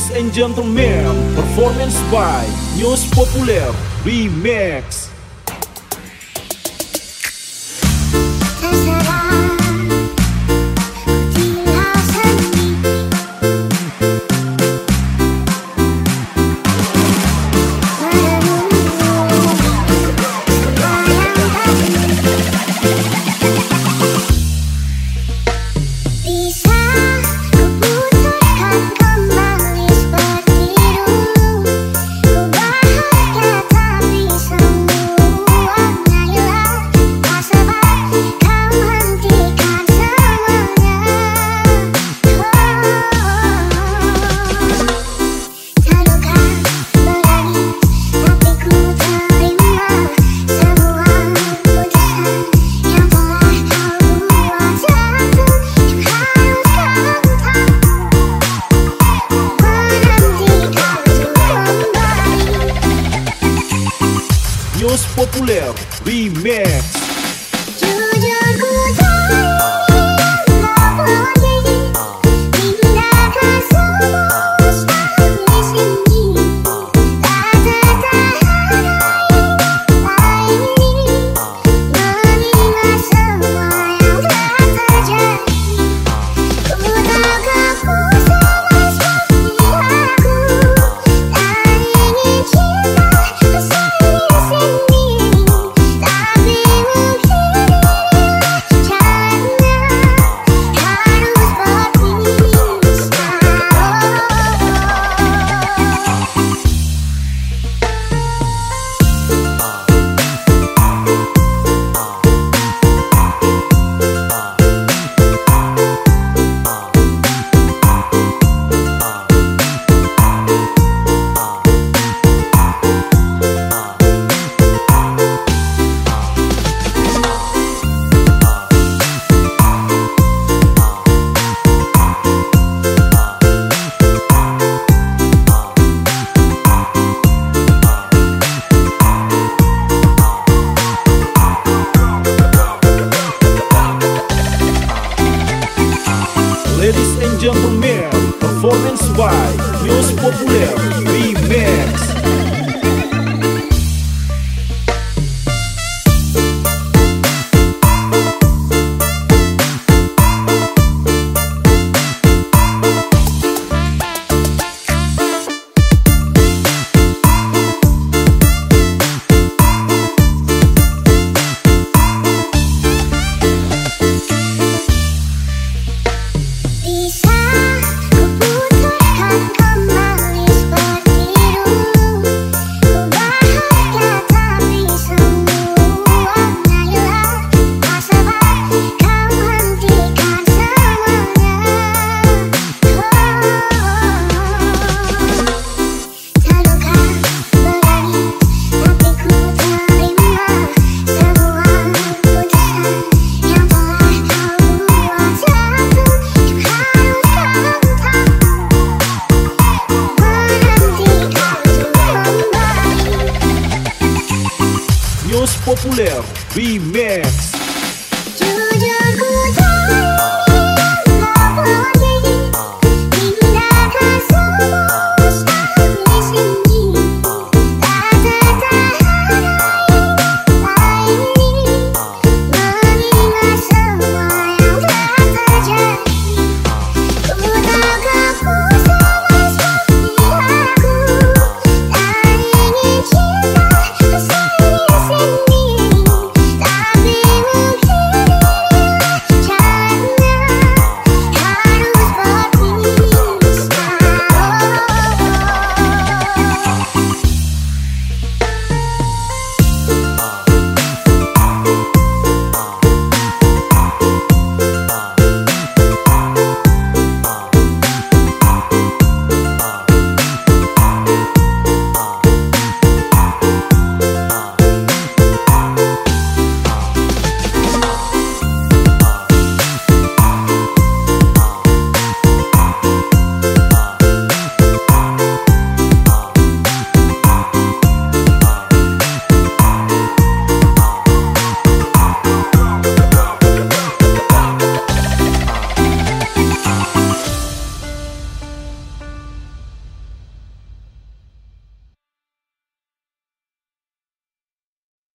Ladies and gentlemen, performance by News Populer Remix. News Populer Remix Ladies and gentlemen, performance by News Popular. Populer Remix